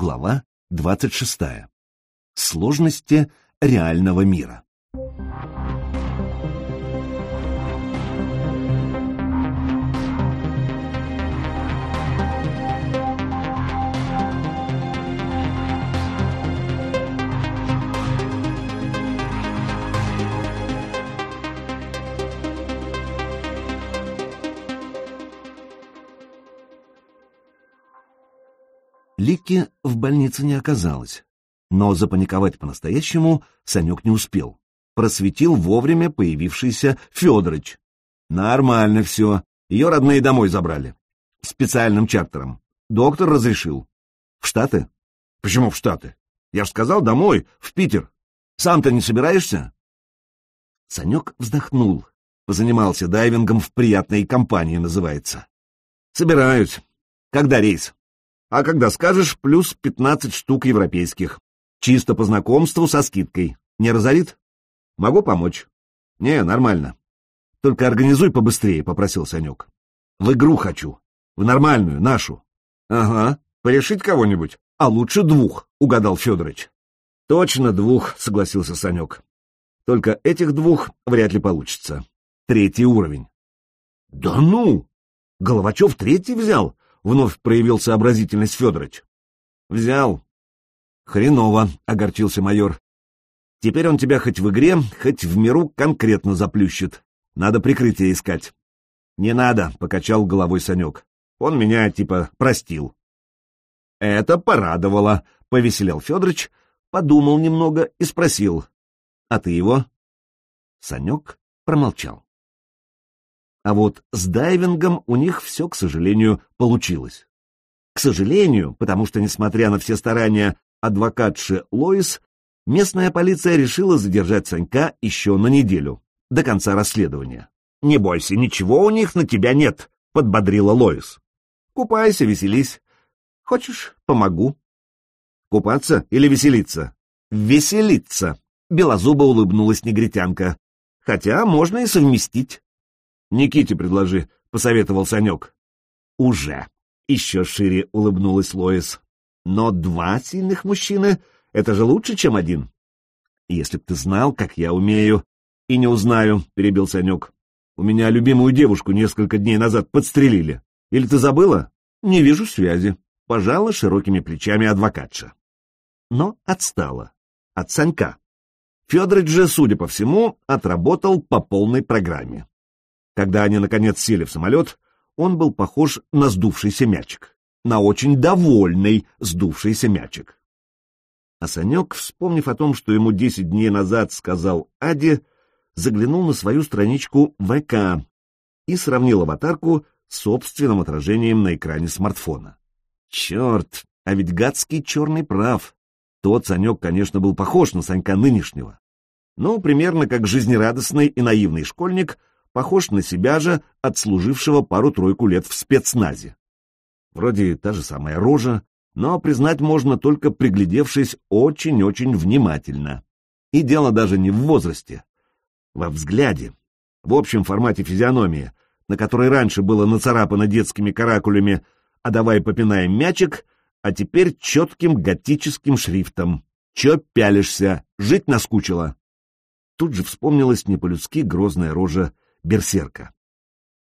Глава 26. Сложности реального мира. Лики в больнице не оказалось. Но запаниковать по-настоящему Санек не успел. Просветил вовремя появившийся Федорыч. Нормально все. Ее родные домой забрали. Специальным чартером. Доктор разрешил. В Штаты? Почему в Штаты? Я ж сказал домой, в Питер. Сам-то не собираешься? Санек вздохнул. Позанимался дайвингом в приятной компании, называется. Собираюсь. Когда рейс? А когда скажешь, плюс пятнадцать штук европейских. Чисто по знакомству со скидкой. Не разорит? Могу помочь. Не, нормально. Только организуй побыстрее, попросил Санек. В игру хочу. В нормальную, нашу. Ага. Порешить кого-нибудь? А лучше двух, угадал Федорович. Точно двух, согласился Санек. Только этих двух вряд ли получится. Третий уровень. Да ну! Головачев третий взял? Вновь проявил сообразительность Федорович. Взял. Хреново, огорчился майор. Теперь он тебя хоть в игре, хоть в миру конкретно заплющит. Надо прикрытие искать. Не надо, покачал головой Санек. Он меня, типа, простил. Это порадовало, повеселел Федорович, подумал немного и спросил. А ты его? Санек промолчал. А вот с дайвингом у них все, к сожалению, получилось. К сожалению, потому что, несмотря на все старания адвокатши Лоис, местная полиция решила задержать Санька еще на неделю, до конца расследования. «Не бойся, ничего у них на тебя нет», — подбодрила Лоис. «Купайся, веселись. Хочешь, помогу». «Купаться или веселиться?» «Веселиться», — белозубо улыбнулась негритянка. «Хотя можно и совместить». Никите предложи, — посоветовал Санек. Уже. Еще шире улыбнулась Лоис. Но два сильных мужчины — это же лучше, чем один. Если б ты знал, как я умею. И не узнаю, — перебил Санек. У меня любимую девушку несколько дней назад подстрелили. Или ты забыла? Не вижу связи. Пожала широкими плечами адвокатша. Но отстала. От Санька. Федорович же, судя по всему, отработал по полной программе. Когда они, наконец, сели в самолет, он был похож на сдувшийся мячик, на очень довольный сдувшийся мячик. А Санек, вспомнив о том, что ему десять дней назад сказал Аде, заглянул на свою страничку ВК и сравнил аватарку с собственным отражением на экране смартфона. Черт, а ведь гадский черный прав. Тот Санек, конечно, был похож на Санька нынешнего. Ну, примерно как жизнерадостный и наивный школьник похож на себя же, отслужившего пару-тройку лет в спецназе. Вроде та же самая рожа, но признать можно только приглядевшись очень-очень внимательно. И дело даже не в возрасте, во взгляде, в общем формате физиономии, на которой раньше было нацарапано детскими каракулями «А давай попинаем мячик», а теперь четким готическим шрифтом «Че пялишься? Жить наскучило?» Тут же вспомнилась не по-людски грозная рожа берсерка.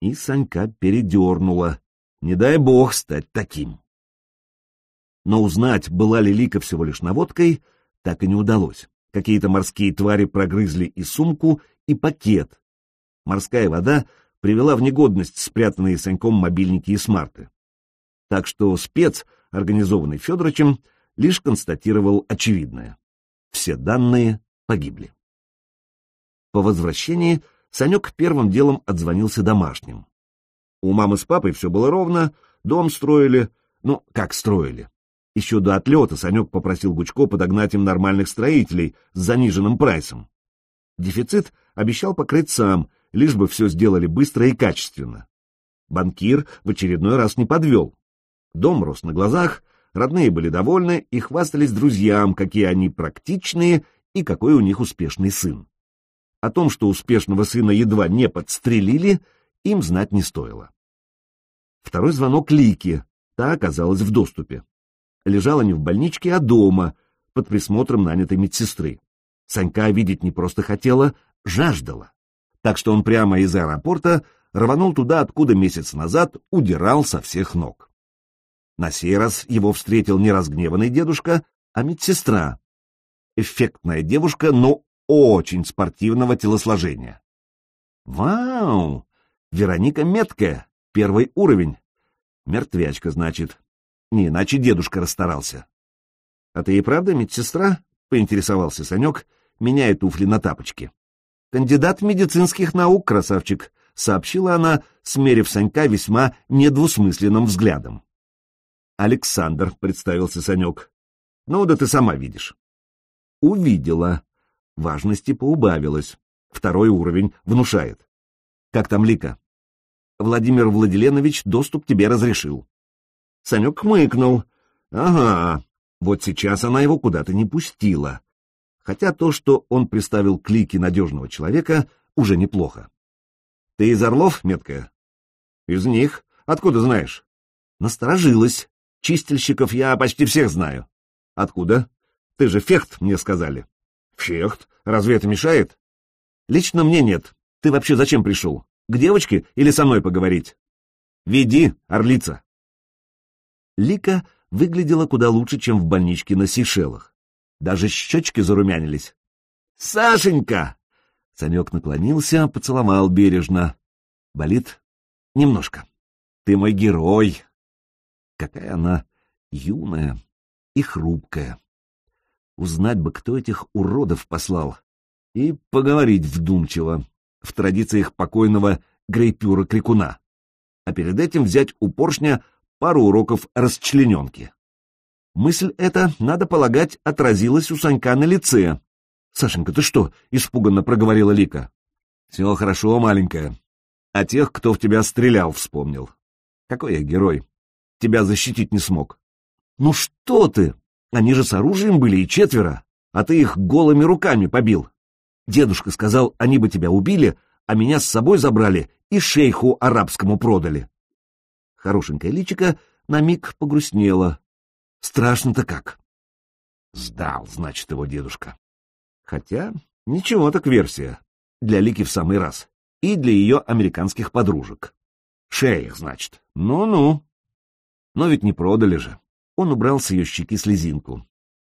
И Санька передернула. Не дай бог стать таким. Но узнать, была ли Лика всего лишь наводкой, так и не удалось. Какие-то морские твари прогрызли и сумку, и пакет. Морская вода привела в негодность спрятанные Саньком мобильники и смарты. Так что спец, организованный Федоровичем, лишь констатировал очевидное. Все данные погибли. По возвращении Санек первым делом отзвонился домашним. У мамы с папой все было ровно, дом строили, ну, как строили. Еще до отлета Санек попросил Гучко подогнать им нормальных строителей с заниженным прайсом. Дефицит обещал покрыть сам, лишь бы все сделали быстро и качественно. Банкир в очередной раз не подвел. Дом рос на глазах, родные были довольны и хвастались друзьям, какие они практичные и какой у них успешный сын. О том, что успешного сына едва не подстрелили, им знать не стоило. Второй звонок Лики, та оказалась в доступе. лежала не в больничке, а дома, под присмотром нанятой медсестры. Санька видеть не просто хотела, жаждала. Так что он прямо из аэропорта рванул туда, откуда месяц назад удирал со всех ног. На сей раз его встретил не разгневанный дедушка, а медсестра. Эффектная девушка, но очень спортивного телосложения. Вау! Вероника меткая, первый уровень. Мертвячка, значит. Не иначе дедушка расстарался. — А ты и правда медсестра? — поинтересовался Санек, меняя туфли на тапочки. — Кандидат медицинских наук, красавчик, — сообщила она, смерив Санька весьма недвусмысленным взглядом. — Александр, — представился Санек. — Ну да ты сама видишь. Увидела. Важности поубавилось. Второй уровень внушает. Как там Лика? Владимир Владиленович доступ тебе разрешил. Санек хмыкнул. Ага, вот сейчас она его куда-то не пустила. Хотя то, что он приставил к Лике надежного человека, уже неплохо. Ты из Орлов, меткая? Из них. Откуда знаешь? Насторожилась. Чистильщиков я почти всех знаю. Откуда? Ты же фехт, мне сказали. Фехт? Разве это мешает? Лично мне нет. Ты вообще зачем пришел? К девочке или со мной поговорить? Веди, орлица. Лика выглядела куда лучше, чем в больничке на Сейшелах. Даже щечки зарумянились. «Сашенька!» Санек наклонился, поцеловал бережно. «Болит?» «Немножко. Ты мой герой!» Какая она юная и хрупкая. Узнать бы, кто этих уродов послал, и поговорить вдумчиво, в традициях покойного Грейпюра Крикуна, а перед этим взять у поршня пару уроков расчлененки. Мысль эта, надо полагать, отразилась у Санька на лице. — Сашенька, ты что? — испуганно проговорила Лика. — Все хорошо, маленькая. А тех, кто в тебя стрелял, вспомнил. Какой я герой. Тебя защитить не смог. — Ну что ты? Они же с оружием были и четверо, а ты их голыми руками побил. Дедушка сказал, они бы тебя убили, а меня с собой забрали и шейху арабскому продали. Хорошенькая личика на миг погрустнела. Страшно-то как. Сдал, значит, его дедушка. Хотя, ничего так версия. Для Лики в самый раз. И для ее американских подружек. Шейх, значит. Ну-ну. Но ведь не продали же. Он убрал с ее щеки слезинку.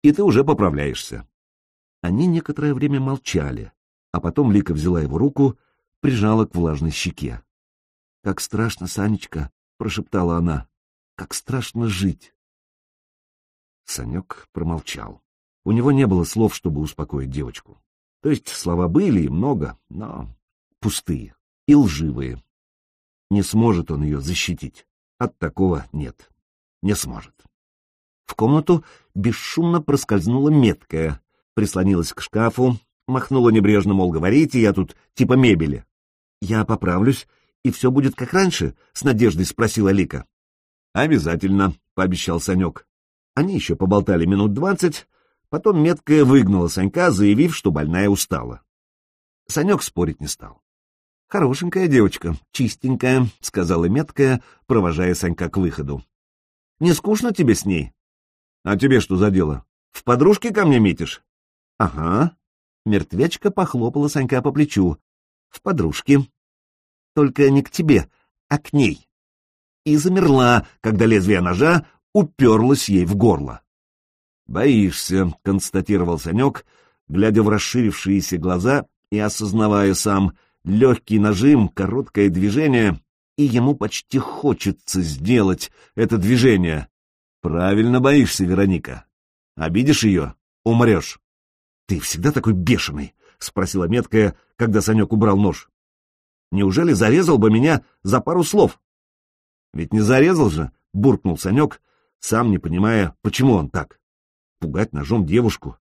И ты уже поправляешься. Они некоторое время молчали, а потом Лика взяла его руку, прижала к влажной щеке. — Как страшно, Санечка, — прошептала она, — как страшно жить. Санек промолчал. У него не было слов, чтобы успокоить девочку. То есть слова были и много, но пустые и лживые. Не сможет он ее защитить. От такого нет. Не сможет. В комнату бесшумно проскользнула меткая, прислонилась к шкафу, махнула небрежно, мол, говорите, я тут типа мебели. Я поправлюсь, и все будет как раньше, — с надеждой спросила Лика. Обязательно, — пообещал Санек. Они еще поболтали минут двадцать, потом меткая выгнала Санька, заявив, что больная устала. Санек спорить не стал. «Хорошенькая девочка, чистенькая», — сказала меткая, провожая Санька к выходу. «Не скучно тебе с ней?» «А тебе что за дело? В подружке ко мне метишь?» — Ага. Мертвячка похлопала Санька по плечу. — В подружке. — Только не к тебе, а к ней. И замерла, когда лезвие ножа уперлось ей в горло. — Боишься, — констатировал Санек, глядя в расширившиеся глаза и осознавая сам легкий нажим, короткое движение, и ему почти хочется сделать это движение. Правильно боишься, Вероника. Обидишь ее — умрешь. — Ты всегда такой бешеный? — спросила меткая, когда Санек убрал нож. — Неужели зарезал бы меня за пару слов? — Ведь не зарезал же, — буркнул Санек, сам не понимая, почему он так. Пугать ножом девушку?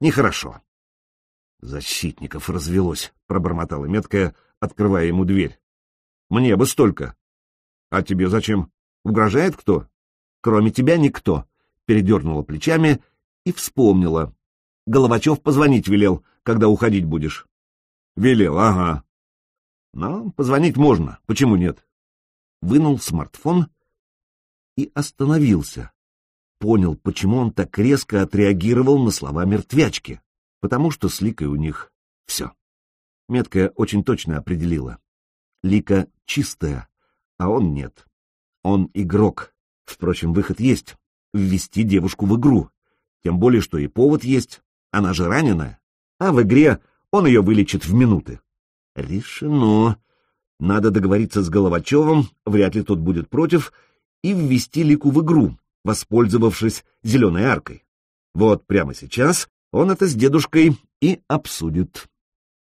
Нехорошо. — Защитников развелось, — пробормотала меткая, открывая ему дверь. — Мне бы столько. — А тебе зачем? Угрожает кто? — Кроме тебя никто, — передернула плечами и вспомнила, Головачев позвонить велел, когда уходить будешь. Велел, ага. Но позвонить можно, почему нет? Вынул смартфон и остановился. понял, почему он так резко отреагировал на слова мертвячки. Потому что с Ликой у них все. Меткая очень точно определила. Лика чистая, а он нет. Он игрок. Впрочем, выход есть. Ввести девушку в игру. Тем более, что и повод есть. Она же раненая. А в игре он ее вылечит в минуты. Решено. Надо договориться с Головачевым, вряд ли тот будет против, и ввести Лику в игру, воспользовавшись зеленой аркой. Вот прямо сейчас он это с дедушкой и обсудит.